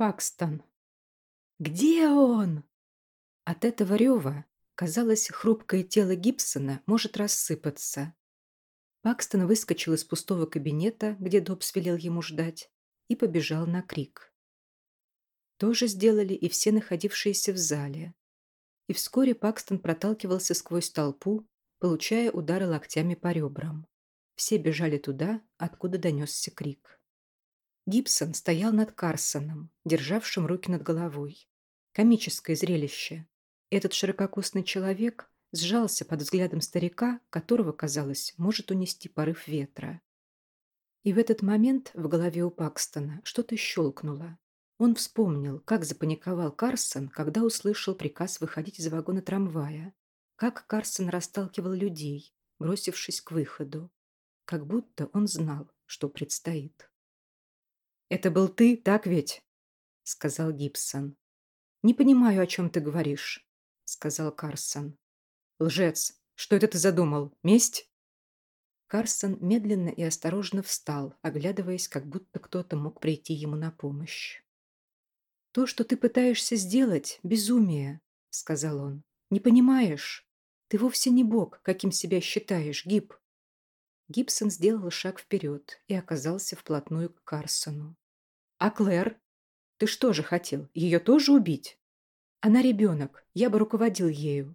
Пакстон. «Где он?» От этого рева, казалось, хрупкое тело Гибсона может рассыпаться. Пакстон выскочил из пустого кабинета, где Добс велел ему ждать, и побежал на крик. То же сделали и все находившиеся в зале. И вскоре Пакстон проталкивался сквозь толпу, получая удары локтями по ребрам. Все бежали туда, откуда донесся крик. Гибсон стоял над Карсоном, державшим руки над головой. Комическое зрелище. Этот ширококосный человек сжался под взглядом старика, которого, казалось, может унести порыв ветра. И в этот момент в голове у Пакстона что-то щелкнуло. Он вспомнил, как запаниковал Карсон, когда услышал приказ выходить из вагона трамвая, как Карсон расталкивал людей, бросившись к выходу, как будто он знал, что предстоит. «Это был ты, так ведь?» — сказал Гибсон. «Не понимаю, о чем ты говоришь», — сказал Карсон. «Лжец! Что это ты задумал? Месть?» Карсон медленно и осторожно встал, оглядываясь, как будто кто-то мог прийти ему на помощь. «То, что ты пытаешься сделать, — безумие», — сказал он. «Не понимаешь? Ты вовсе не бог, каким себя считаешь, Гиб». Гибсон сделал шаг вперед и оказался вплотную к Карсону. А Клэр? Ты что же хотел, ее тоже убить? Она ребенок, я бы руководил ею.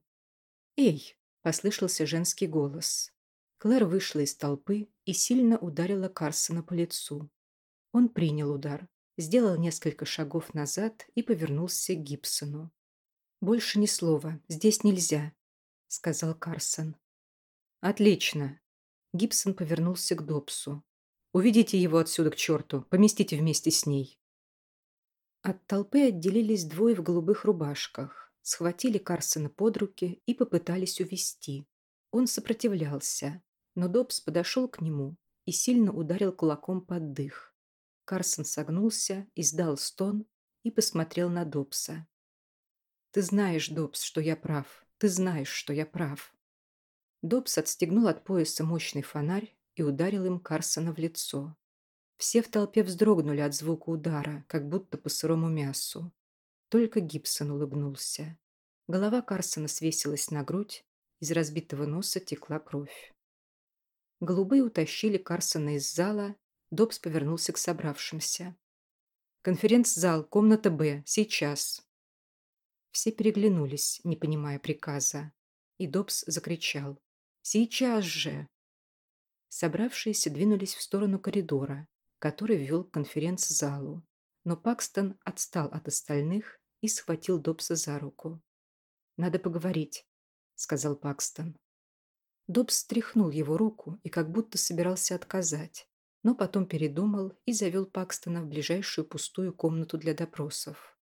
Эй, послышался женский голос. Клэр вышла из толпы и сильно ударила Карсона по лицу. Он принял удар, сделал несколько шагов назад и повернулся к Гибсону. «Больше ни слова, здесь нельзя», — сказал Карсон. «Отлично». Гибсон повернулся к Добсу. Уведите его отсюда к черту, поместите вместе с ней. От толпы отделились двое в голубых рубашках, схватили Карсона под руки и попытались увести. Он сопротивлялся, но Добс подошел к нему и сильно ударил кулаком под дых. Карсон согнулся, издал стон и посмотрел на Добса. «Ты знаешь, Добс, что я прав. Ты знаешь, что я прав». Добс отстегнул от пояса мощный фонарь и ударил им Карсона в лицо. Все в толпе вздрогнули от звука удара, как будто по сырому мясу. Только Гибсон улыбнулся. Голова Карсона свесилась на грудь, из разбитого носа текла кровь. Голубые утащили Карсона из зала, Добс повернулся к собравшимся. «Конференц-зал, комната Б, сейчас!» Все переглянулись, не понимая приказа, и Добс закричал. «Сейчас же!» Собравшиеся двинулись в сторону коридора, который вел к конференц-залу. Но Пакстон отстал от остальных и схватил Добса за руку. «Надо поговорить», — сказал Пакстон. Добс стряхнул его руку и как будто собирался отказать, но потом передумал и завел Пакстона в ближайшую пустую комнату для допросов.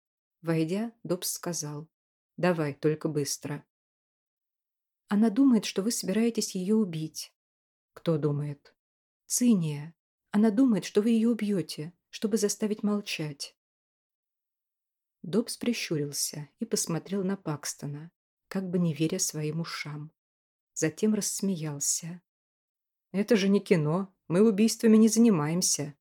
Войдя, Добс сказал, «Давай, только быстро». «Она думает, что вы собираетесь ее убить», кто думает? Циния. Она думает, что вы ее убьете, чтобы заставить молчать. Добс прищурился и посмотрел на Пакстона, как бы не веря своим ушам. Затем рассмеялся. «Это же не кино. Мы убийствами не занимаемся».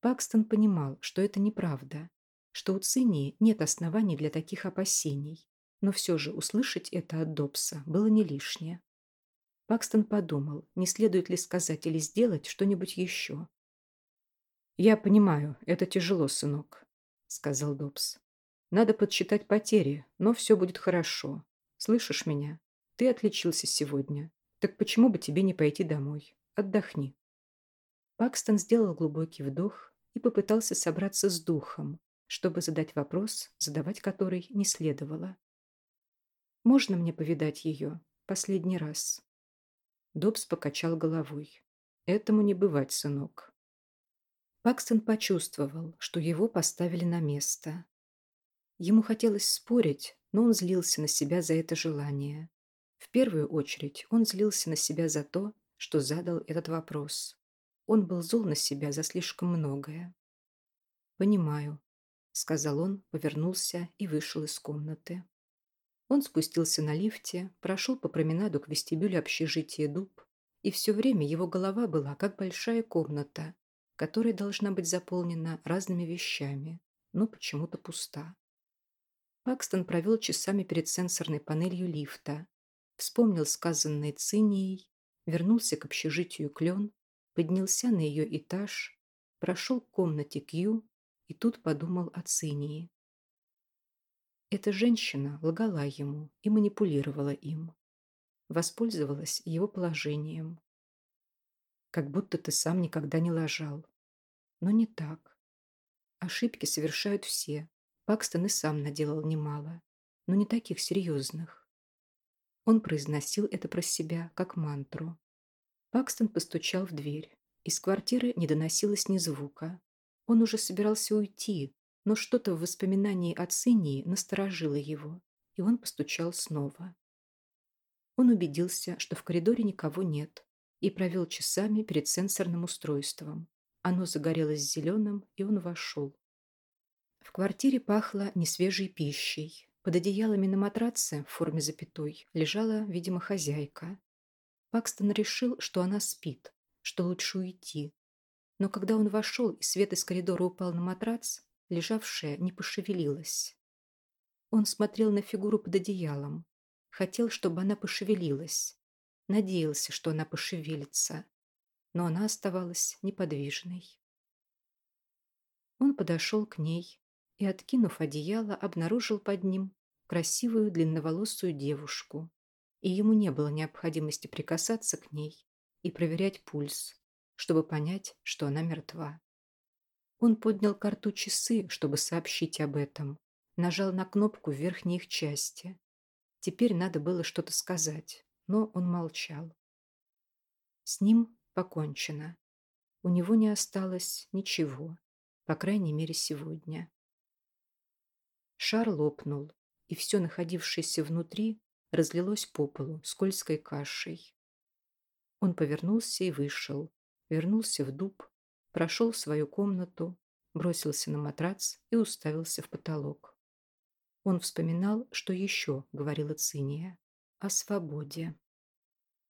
Пакстон понимал, что это неправда, что у Цинии нет оснований для таких опасений, но все же услышать это от Добса было не лишнее. Пакстон подумал, не следует ли сказать или сделать что-нибудь еще. «Я понимаю, это тяжело, сынок», — сказал Добс. «Надо подсчитать потери, но все будет хорошо. Слышишь меня? Ты отличился сегодня. Так почему бы тебе не пойти домой? Отдохни». Пакстон сделал глубокий вдох и попытался собраться с духом, чтобы задать вопрос, задавать который не следовало. «Можно мне повидать ее? Последний раз?» Добс покачал головой. «Этому не бывать, сынок». Пакстон почувствовал, что его поставили на место. Ему хотелось спорить, но он злился на себя за это желание. В первую очередь он злился на себя за то, что задал этот вопрос. Он был зол на себя за слишком многое. «Понимаю», — сказал он, повернулся и вышел из комнаты. Он спустился на лифте, прошел по променаду к вестибюлю общежития Дуб, и все время его голова была как большая комната, которая должна быть заполнена разными вещами, но почему-то пуста. Пакстон провел часами перед сенсорной панелью лифта, вспомнил сказанное Цинией, вернулся к общежитию Клен, поднялся на ее этаж, прошел к комнате Кью и тут подумал о Цинии. Эта женщина лгала ему и манипулировала им. Воспользовалась его положением. Как будто ты сам никогда не лажал. Но не так. Ошибки совершают все. Пакстон и сам наделал немало, но не таких серьезных. Он произносил это про себя, как мантру. Пакстон постучал в дверь. Из квартиры не доносилось ни звука. Он уже собирался уйти, но что-то в воспоминании о Цинии насторожило его, и он постучал снова. Он убедился, что в коридоре никого нет, и провел часами перед сенсорным устройством. Оно загорелось зеленым, и он вошел. В квартире пахло несвежей пищей. Под одеялами на матраце в форме запятой лежала, видимо, хозяйка. Пакстон решил, что она спит, что лучше уйти. Но когда он вошел и свет из коридора упал на матрац, лежавшая не пошевелилась. Он смотрел на фигуру под одеялом. Хотел, чтобы она пошевелилась. Надеялся, что она пошевелится но она оставалась неподвижной. Он подошел к ней и, откинув одеяло, обнаружил под ним красивую длинноволосую девушку, и ему не было необходимости прикасаться к ней и проверять пульс, чтобы понять, что она мертва. Он поднял карту часы, чтобы сообщить об этом, нажал на кнопку в верхней их части. Теперь надо было что-то сказать, но он молчал. С ним покончено. У него не осталось ничего, по крайней мере сегодня. Шар лопнул, и все находившееся внутри разлилось по полу скользкой кашей. Он повернулся и вышел, вернулся в дуб, прошел в свою комнату, бросился на матрац и уставился в потолок. Он вспоминал, что еще говорила Циния о свободе.